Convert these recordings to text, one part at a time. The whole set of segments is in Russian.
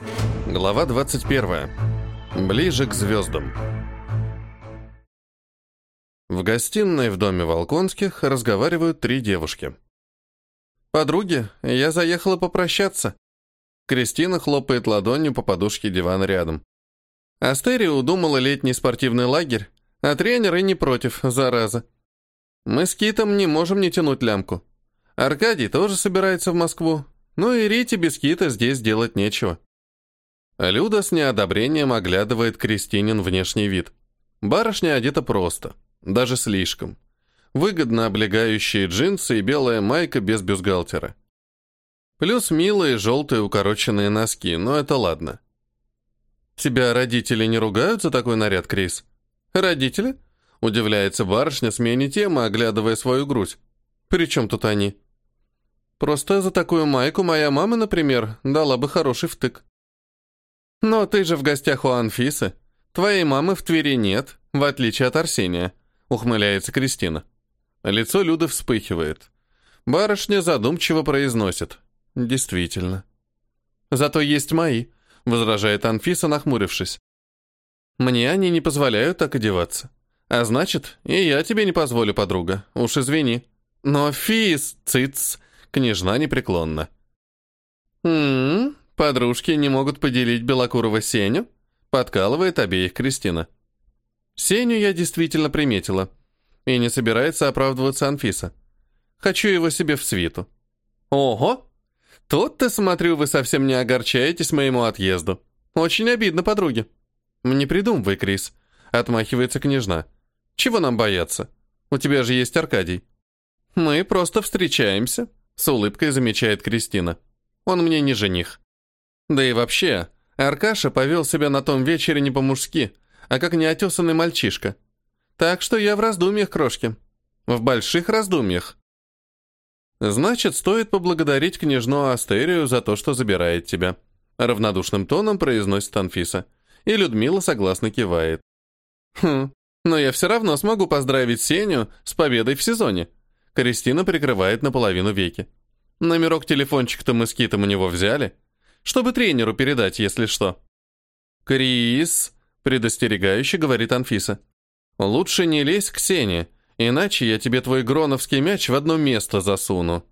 Глава 21. Ближе к звездам. В гостиной в доме Волконских разговаривают три девушки. «Подруги, я заехала попрощаться». Кристина хлопает ладонью по подушке дивана рядом. Астерия удумала летний спортивный лагерь, а тренеры не против, зараза. Мы с Китом не можем не тянуть лямку. Аркадий тоже собирается в Москву, ну и Рите без Кита здесь делать нечего. Люда с неодобрением оглядывает Кристинин внешний вид. Барышня одета просто, даже слишком. Выгодно облегающие джинсы и белая майка без бюстгальтера. Плюс милые желтые укороченные носки, но это ладно. Тебя родители не ругают за такой наряд, Крис? Родители? Удивляется барышня, смене темы, оглядывая свою грудь. При чем тут они? Просто за такую майку моя мама, например, дала бы хороший втык. Но ты же в гостях у Анфисы. Твоей мамы в Твери нет, в отличие от Арсения, ухмыляется Кристина. Лицо Люды вспыхивает. Барышня задумчиво произносит. Действительно. Зато есть мои, возражает Анфиса, нахмурившись. Мне они не позволяют так одеваться. А значит, и я тебе не позволю, подруга. Уж извини. Но фис, циц, княжна непреклонна. «М-м, подружки не могут поделить Белокурова Сеню?» Подкалывает обеих Кристина. Сеню я действительно приметила. И не собирается оправдываться Анфиса. Хочу его себе в свиту. Ого! Тут-то, смотрю, вы совсем не огорчаетесь моему отъезду. Очень обидно, подруги. Не придумывай, Крис. Отмахивается княжна. Чего нам бояться? У тебя же есть Аркадий. Мы просто встречаемся, с улыбкой замечает Кристина. Он мне не жених. Да и вообще, Аркаша повел себя на том вечере не по-мужски, а как неотесанный мальчишка. Так что я в раздумьях, крошки. В больших раздумьях. Значит, стоит поблагодарить княжну Астерию за то, что забирает тебя. Равнодушным тоном произносит Анфиса. И Людмила согласно кивает. Хм, но я все равно смогу поздравить Сеню с победой в сезоне. Кристина прикрывает наполовину веки. Номерок телефончик-то мы с Китом у него взяли, чтобы тренеру передать, если что. «Крис», — предостерегающе говорит Анфиса, — «лучше не лезь к Сене, иначе я тебе твой гроновский мяч в одно место засуну».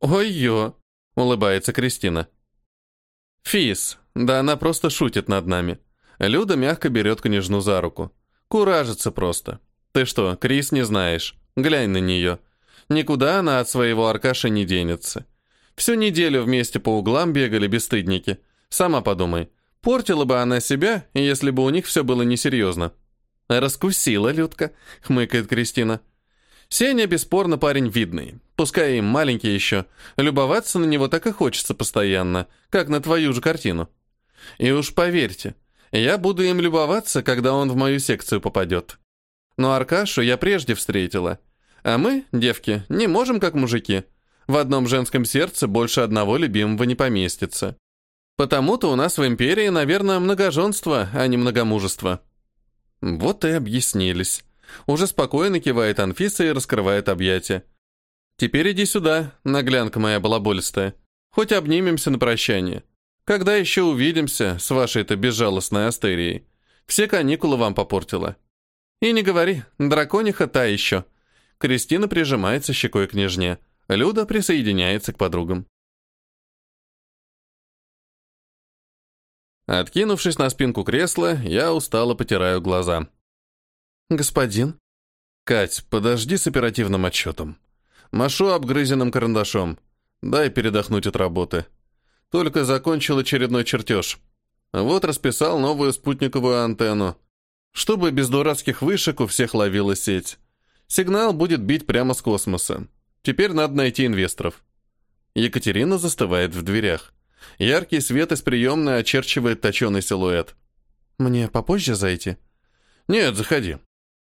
«Ой-ё», — улыбается Кристина. «Фис, да она просто шутит над нами». Люда мягко берет княжну за руку. Куражится просто. Ты что, Крис не знаешь? Глянь на нее. Никуда она от своего Аркаша не денется. Всю неделю вместе по углам бегали бесстыдники. Сама подумай, портила бы она себя, если бы у них все было несерьезно. «Раскусила, Людка», — хмыкает Кристина. «Сеня бесспорно парень видный, пускай и маленький еще. Любоваться на него так и хочется постоянно, как на твою же картину. И уж поверьте, я буду им любоваться, когда он в мою секцию попадет. Но Аркашу я прежде встретила. А мы, девки, не можем как мужики. В одном женском сердце больше одного любимого не поместится. Потому-то у нас в империи, наверное, многоженство, а не многомужество. Вот и объяснились. Уже спокойно кивает Анфиса и раскрывает объятия. Теперь иди сюда, наглянка моя балаболистая. Хоть обнимемся на прощание. Когда еще увидимся с вашей-то безжалостной астерией? Все каникулы вам попортила. И не говори, дракониха та еще. Кристина прижимается щекой к княжне. Люда присоединяется к подругам. Откинувшись на спинку кресла, я устало потираю глаза. «Господин?» «Кать, подожди с оперативным отчетом. Машу обгрызенным карандашом. Дай передохнуть от работы. Только закончил очередной чертеж. Вот расписал новую спутниковую антенну. Чтобы без дурацких вышек у всех ловила сеть. Сигнал будет бить прямо с космоса. Теперь надо найти инвесторов. Екатерина застывает в дверях. Яркий свет из приемной очерчивает точеный силуэт. «Мне попозже зайти?» «Нет, заходи.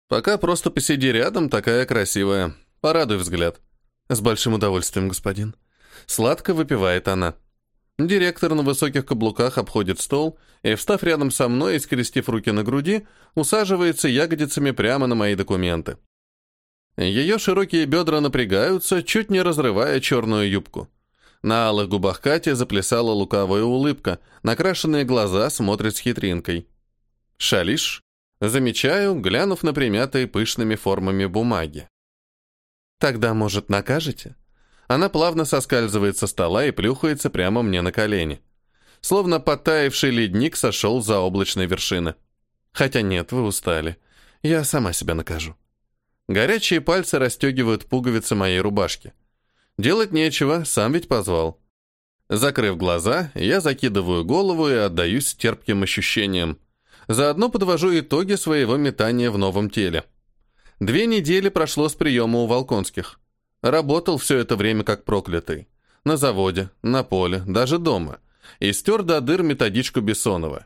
Пока просто посиди рядом, такая красивая. Порадуй взгляд». «С большим удовольствием, господин». Сладко выпивает она. Директор на высоких каблуках обходит стол и, встав рядом со мной и скрестив руки на груди, усаживается ягодицами прямо на мои документы. Ее широкие бедра напрягаются, чуть не разрывая черную юбку. На алых губах Кати заплясала лукавая улыбка, накрашенные глаза смотрят с хитринкой. «Шалиш?» Замечаю, глянув на примятые пышными формами бумаги. «Тогда, может, накажете?» Она плавно соскальзывает со стола и плюхается прямо мне на колени. Словно подтаявший ледник сошел за облачной вершины. Хотя нет, вы устали. Я сама себя накажу. Горячие пальцы расстегивают пуговицы моей рубашки. Делать нечего, сам ведь позвал. Закрыв глаза, я закидываю голову и отдаюсь терпким ощущениям. Заодно подвожу итоги своего метания в новом теле. Две недели прошло с приема у Волконских. Работал все это время как проклятый. На заводе, на поле, даже дома. И стер до дыр методичку Бессонова.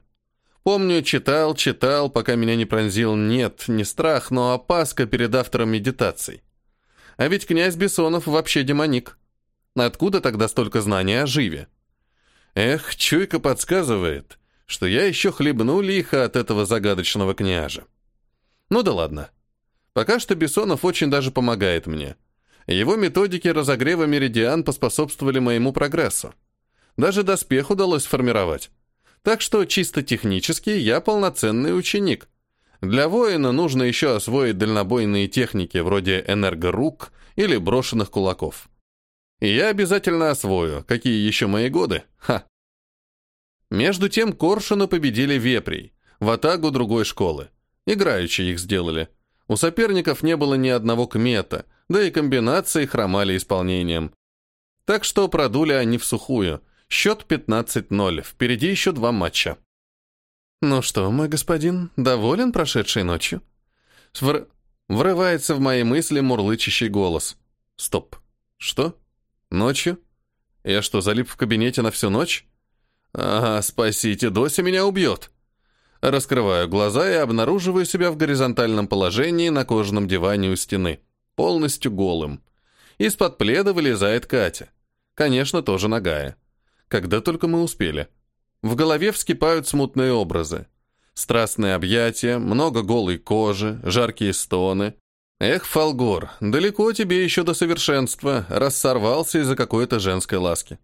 Помню, читал, читал, пока меня не пронзил нет, не страх, но опаска перед автором медитаций. А ведь князь Бессонов вообще демоник. Откуда тогда столько знаний о живе? Эх, чуйка подсказывает, что я еще хлебну лихо от этого загадочного княжа. Ну да ладно. Пока что Бессонов очень даже помогает мне. Его методики разогрева меридиан поспособствовали моему прогрессу. Даже доспех удалось сформировать. Так что чисто технически я полноценный ученик. Для воина нужно еще освоить дальнобойные техники вроде энергорук или брошенных кулаков. И я обязательно освою, какие еще мои годы. Ха! Между тем Коршуна победили вепрей, в атаку другой школы. Играющие их сделали. У соперников не было ни одного кмета, да и комбинации хромали исполнением. Так что продули они в сухую. Счет 15-0, впереди еще два матча. «Ну что, мой господин, доволен прошедшей ночью?» Вр... Врывается в мои мысли мурлычащий голос. «Стоп. Что? Ночью? Я что, залип в кабинете на всю ночь?» «Ага, спасите, Дося меня убьет!» Раскрываю глаза и обнаруживаю себя в горизонтальном положении на кожаном диване у стены, полностью голым. Из-под пледа вылезает Катя. Конечно, тоже нагая. Когда только мы успели. В голове вскипают смутные образы. Страстные объятия, много голой кожи, жаркие стоны. Эх, Фалгор, далеко тебе еще до совершенства, рассорвался из-за какой-то женской ласки.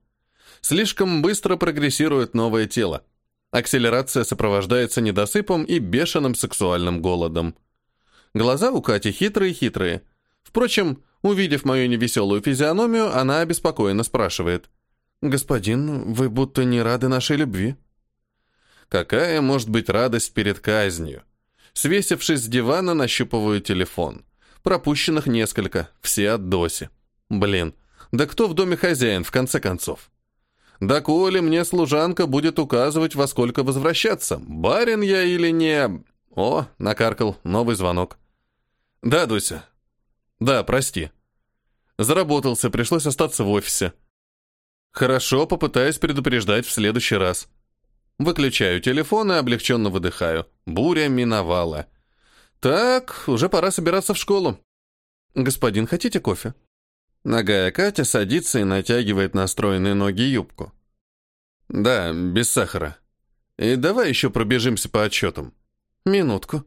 Слишком быстро прогрессирует новое тело. Акселерация сопровождается недосыпом и бешеным сексуальным голодом. Глаза у Кати хитрые-хитрые. Впрочем, увидев мою невеселую физиономию, она обеспокоенно спрашивает. «Господин, вы будто не рады нашей любви?» Какая может быть радость перед казнью? Свесившись с дивана, нащупываю телефон. Пропущенных несколько, все от Доси. Блин, да кто в доме хозяин, в конце концов? Да коли мне служанка будет указывать, во сколько возвращаться, барин я или не... О, накаркал, новый звонок. Да, Дуся. Да, прости. Заработался, пришлось остаться в офисе. Хорошо, попытаюсь предупреждать в следующий раз. Выключаю телефон и облегченно выдыхаю. Буря миновала. Так, уже пора собираться в школу. Господин, хотите кофе? Ногая Катя садится и натягивает настроенные ноги юбку. «Да, без сахара. И давай еще пробежимся по отчетам». «Минутку».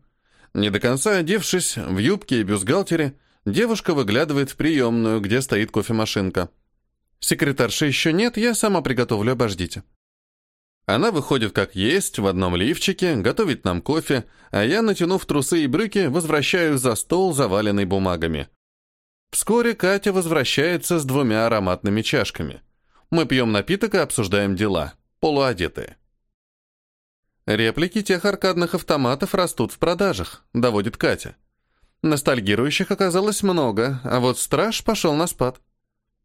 Не до конца одевшись, в юбке и бюстгальтере, девушка выглядывает в приемную, где стоит кофемашинка. «Секретарши еще нет, я сама приготовлю, обождите». Она выходит как есть, в одном лифчике, готовит нам кофе, а я, натянув трусы и брюки, возвращаюсь за стол, заваленный бумагами. Вскоре Катя возвращается с двумя ароматными чашками. Мы пьем напиток и обсуждаем дела, полуодетые. Реплики тех аркадных автоматов растут в продажах, доводит Катя. Ностальгирующих оказалось много, а вот страж пошел на спад.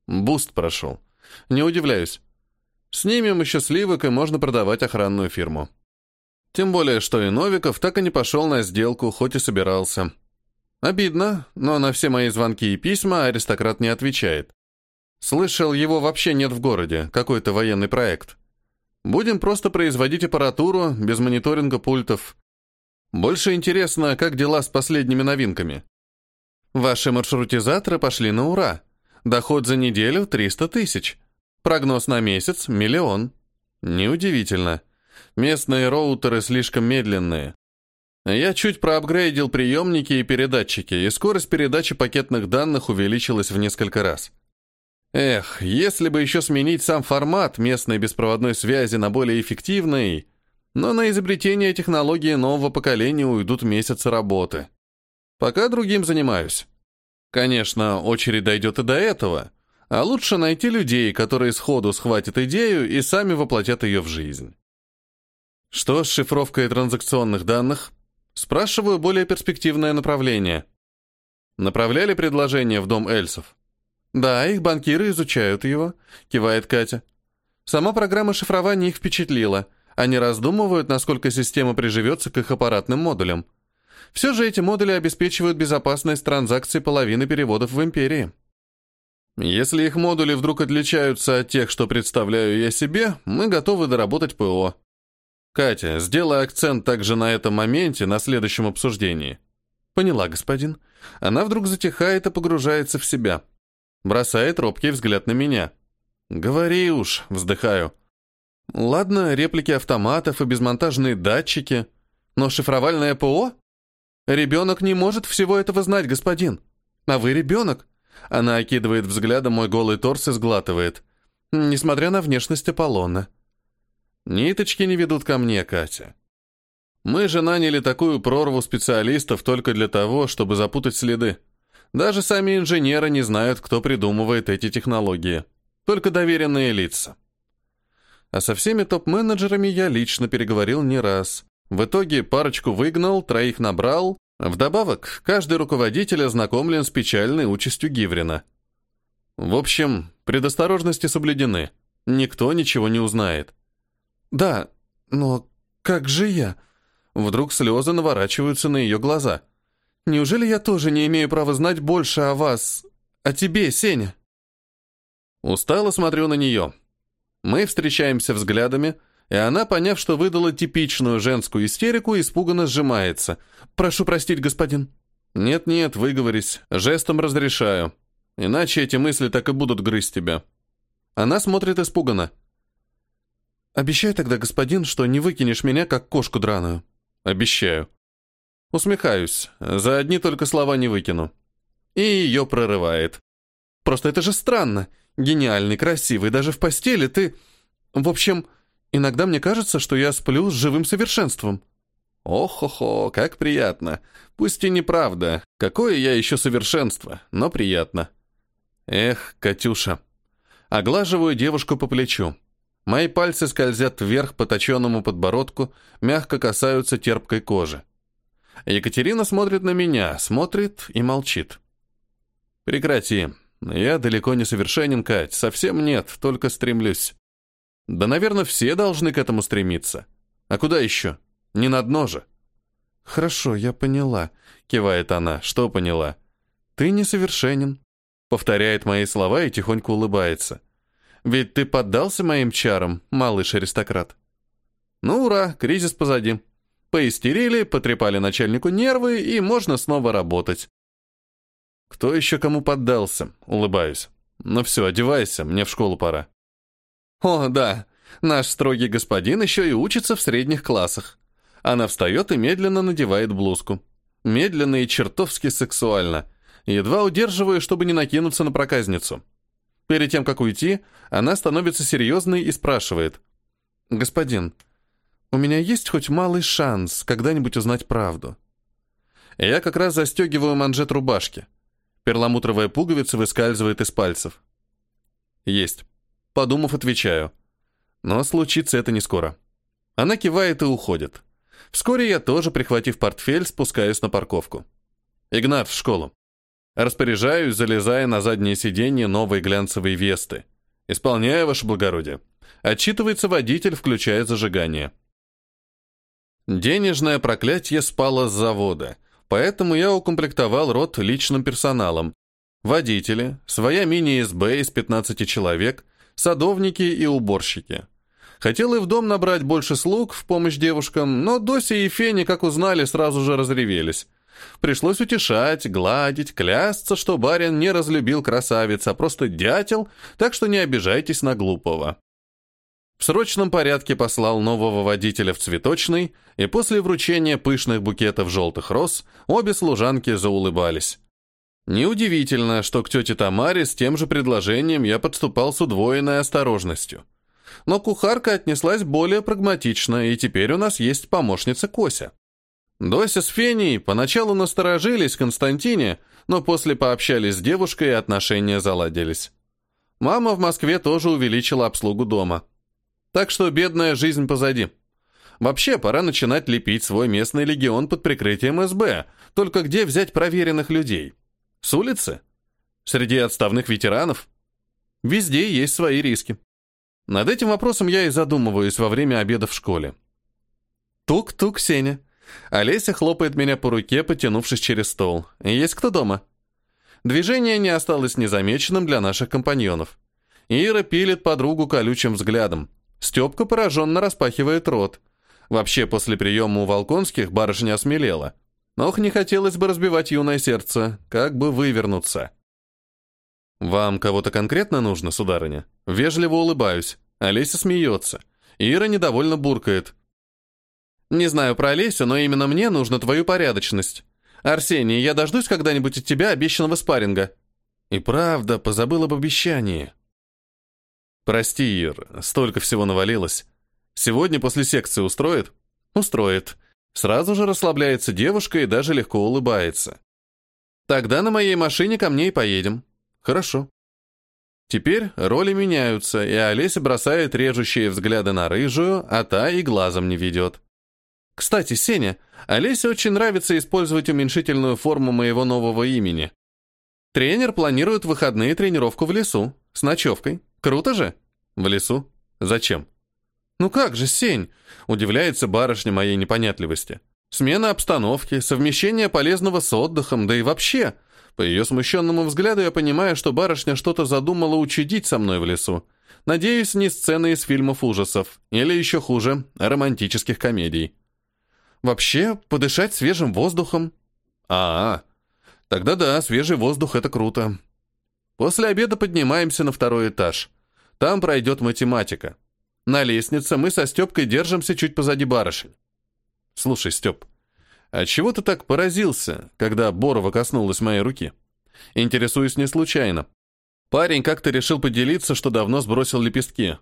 Буст прошел. Не удивляюсь. Снимем еще сливок, и можно продавать охранную фирму. Тем более, что и Новиков так и не пошел на сделку, хоть и собирался. Обидно, но на все мои звонки и письма аристократ не отвечает. Слышал, его вообще нет в городе, какой-то военный проект. Будем просто производить аппаратуру, без мониторинга пультов. Больше интересно, как дела с последними новинками. Ваши маршрутизаторы пошли на ура. Доход за неделю 300 тысяч. Прогноз на месяц – миллион. Неудивительно. Местные роутеры слишком медленные. Я чуть проапгрейдил приемники и передатчики, и скорость передачи пакетных данных увеличилась в несколько раз. Эх, если бы еще сменить сам формат местной беспроводной связи на более эффективный, но на изобретение технологии нового поколения уйдут месяцы работы. Пока другим занимаюсь. Конечно, очередь дойдет и до этого, а лучше найти людей, которые сходу схватят идею и сами воплотят ее в жизнь. Что с шифровкой транзакционных данных? Спрашиваю более перспективное направление. Направляли предложение в дом Эльсов? Да, их банкиры изучают его, кивает Катя. Сама программа шифрования их впечатлила. Они раздумывают, насколько система приживется к их аппаратным модулям. Все же эти модули обеспечивают безопасность транзакций половины переводов в империи. Если их модули вдруг отличаются от тех, что представляю я себе, мы готовы доработать ПО. Катя, сделай акцент также на этом моменте на следующем обсуждении. Поняла, господин. Она вдруг затихает и погружается в себя. Бросает робкий взгляд на меня. Говори уж, вздыхаю. Ладно, реплики автоматов и безмонтажные датчики, но шифровальное ПО? Ребенок не может всего этого знать, господин. А вы ребенок. Она окидывает взглядом мой голый торс и сглатывает. Несмотря на внешность Аполлона. Ниточки не ведут ко мне, Катя. Мы же наняли такую прорву специалистов только для того, чтобы запутать следы. Даже сами инженеры не знают, кто придумывает эти технологии. Только доверенные лица. А со всеми топ-менеджерами я лично переговорил не раз. В итоге парочку выгнал, троих набрал. Вдобавок, каждый руководитель ознакомлен с печальной участью Гиврина. В общем, предосторожности соблюдены. Никто ничего не узнает. «Да, но как же я?» Вдруг слезы наворачиваются на ее глаза. «Неужели я тоже не имею права знать больше о вас, о тебе, Сеня?» Устало смотрю на нее. Мы встречаемся взглядами, и она, поняв, что выдала типичную женскую истерику, испуганно сжимается. «Прошу простить, господин». «Нет-нет, выговорись. Жестом разрешаю. Иначе эти мысли так и будут грызть тебя». Она смотрит испуганно. «Обещай тогда, господин, что не выкинешь меня, как кошку драную». «Обещаю». Усмехаюсь. За одни только слова не выкину. И ее прорывает. «Просто это же странно. Гениальный, красивый, даже в постели ты... В общем, иногда мне кажется, что я сплю с живым совершенством». «Ох-хо-хо, как приятно. Пусть и неправда. Какое я еще совершенство, но приятно». «Эх, Катюша». Оглаживаю девушку по плечу. Мои пальцы скользят вверх по точенному подбородку, мягко касаются терпкой кожи. Екатерина смотрит на меня, смотрит и молчит. «Прекрати. Я далеко не совершенен, Кать. Совсем нет, только стремлюсь. Да, наверное, все должны к этому стремиться. А куда еще? Не на дно же». «Хорошо, я поняла», — кивает она. «Что поняла?» «Ты несовершенен», — повторяет мои слова и тихонько улыбается. Ведь ты поддался моим чарам, малыш-аристократ. Ну, ура, кризис позади. Поистерили, потрепали начальнику нервы, и можно снова работать. Кто еще кому поддался? Улыбаюсь. Ну все, одевайся, мне в школу пора. О, да, наш строгий господин еще и учится в средних классах. Она встает и медленно надевает блузку. Медленно и чертовски сексуально. Едва удерживаю, чтобы не накинуться на проказницу. Перед тем, как уйти, она становится серьезной и спрашивает. «Господин, у меня есть хоть малый шанс когда-нибудь узнать правду?» Я как раз застегиваю манжет рубашки. Перламутровая пуговица выскальзывает из пальцев. «Есть». Подумав, отвечаю. Но случится это не скоро. Она кивает и уходит. Вскоре я тоже, прихватив портфель, спускаюсь на парковку. Игнат в школу. Распоряжаюсь, залезая на заднее сиденье новой глянцевой Весты. «Исполняю, ваше благородие». Отчитывается водитель, включая зажигание. Денежное проклятие спало с завода, поэтому я укомплектовал рот личным персоналом. Водители, своя мини-СБ из 15 человек, садовники и уборщики. Хотел и в дом набрать больше слуг в помощь девушкам, но Дося и Феня, как узнали, сразу же разревелись. Пришлось утешать, гладить, клясться, что барин не разлюбил красавиц, а просто дятел, так что не обижайтесь на глупого. В срочном порядке послал нового водителя в цветочный, и после вручения пышных букетов желтых роз обе служанки заулыбались. Неудивительно, что к тете Тамаре с тем же предложением я подступал с удвоенной осторожностью. Но кухарка отнеслась более прагматично, и теперь у нас есть помощница Кося. Дося с Феней поначалу насторожились Константине, но после пообщались с девушкой и отношения заладились. Мама в Москве тоже увеличила обслугу дома. Так что бедная жизнь позади. Вообще, пора начинать лепить свой местный легион под прикрытием СБ. Только где взять проверенных людей? С улицы? Среди отставных ветеранов? Везде есть свои риски. Над этим вопросом я и задумываюсь во время обеда в школе. Тук-тук, Сеня. Олеся хлопает меня по руке, потянувшись через стол. Есть кто дома? Движение не осталось незамеченным для наших компаньонов. Ира пилит подругу колючим взглядом. Степка пораженно распахивает рот. Вообще, после приема у Волконских барышня осмелела. Ох, не хотелось бы разбивать юное сердце, как бы вывернуться. «Вам кого-то конкретно нужно, сударыня?» Вежливо улыбаюсь. Олеся смеется. Ира недовольно буркает. «Не знаю про Олесю, но именно мне нужна твою порядочность. Арсений, я дождусь когда-нибудь от тебя обещанного спарринга». И правда, позабыл об обещании. «Прости, Ир, столько всего навалилось. Сегодня после секции устроит?» «Устроит. Сразу же расслабляется девушка и даже легко улыбается. Тогда на моей машине ко мне и поедем. Хорошо. Теперь роли меняются, и Олеся бросает режущие взгляды на рыжую, а та и глазом не ведет. Кстати, Сеня, Олесе очень нравится использовать уменьшительную форму моего нового имени. Тренер планирует выходные тренировку в лесу, с ночевкой. Круто же? В лесу? Зачем? «Ну как же, Сень?» – удивляется барышня моей непонятливости. «Смена обстановки, совмещение полезного с отдыхом, да и вообще...» По ее смущенному взгляду я понимаю, что барышня что-то задумала учудить со мной в лесу. Надеюсь, не сцены из фильмов ужасов, или еще хуже, романтических комедий. Вообще, подышать свежим воздухом. А, -а, -а. тогда да, свежий воздух — это круто. После обеда поднимаемся на второй этаж. Там пройдет математика. На лестнице мы со Степкой держимся чуть позади барышень. Слушай, Степ, а чего ты так поразился, когда Борова коснулась моей руки? Интересуюсь не случайно. Парень как-то решил поделиться, что давно сбросил лепестки.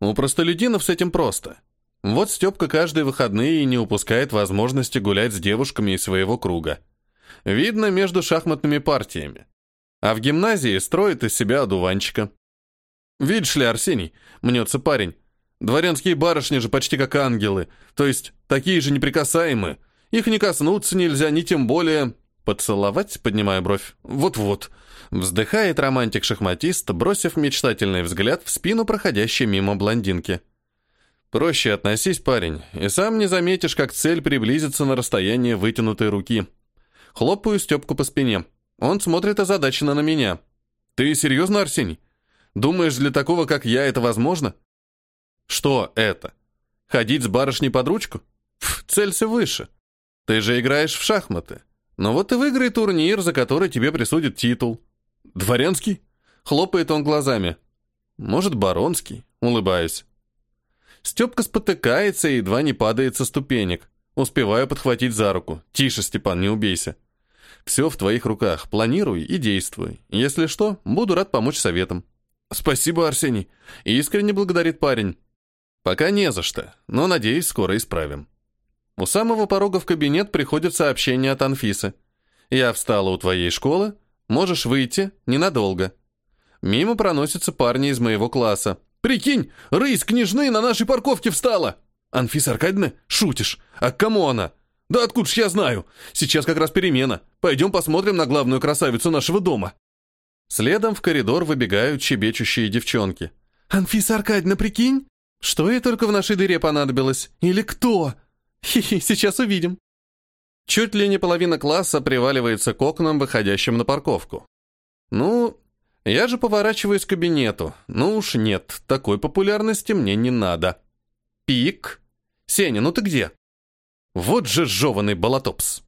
У простолюдинов с этим просто. Вот Степка каждые выходные и не упускает возможности гулять с девушками из своего круга. Видно между шахматными партиями. А в гимназии строит из себя одуванчика. «Видишь ли, Арсений?» — мнется парень. «Дворянские барышни же почти как ангелы, то есть такие же неприкасаемые. Их не коснуться нельзя, ни тем более...» «Поцеловать?» — поднимая бровь. «Вот-вот». Вздыхает романтик-шахматист, бросив мечтательный взгляд в спину проходящей мимо блондинки. «Проще относись, парень, и сам не заметишь, как цель приблизится на расстояние вытянутой руки». Хлопаю Степку по спине. Он смотрит озадаченно на меня. «Ты серьезно, Арсений? Думаешь, для такого, как я, это возможно? Что это? Ходить с барышней под ручку? Пф, целься выше. Ты же играешь в шахматы. Ну вот и выиграй турнир, за который тебе присудят титул. Дворянский? Хлопает он глазами. Может, баронский? Улыбаюсь. Степка спотыкается и едва не падает со ступенек. Успеваю подхватить за руку. Тише, Степан, не убейся. Все в твоих руках. Планируй и действуй. Если что, буду рад помочь советом. «Спасибо, Арсений!» — искренне благодарит парень. «Пока не за что, но, надеюсь, скоро исправим». У самого порога в кабинет приходит сообщение от Анфисы. «Я встала у твоей школы, можешь выйти ненадолго». Мимо проносятся парни из моего класса. «Прикинь, рысь княжны на нашей парковке встала!» «Анфиса Аркадьевна, шутишь? А к кому она?» «Да откуда ж я знаю? Сейчас как раз перемена. Пойдем посмотрим на главную красавицу нашего дома». Следом в коридор выбегают чебечущие девчонки. «Анфиса Аркадьевна, прикинь? Что ей только в нашей дыре понадобилось? Или кто? Хи-хи, сейчас увидим». Чуть ли не половина класса приваливается к окнам, выходящим на парковку. «Ну, я же поворачиваюсь к кабинету. Ну уж нет, такой популярности мне не надо». «Пик? Сеня, ну ты где?» «Вот же жеванный болотопс!»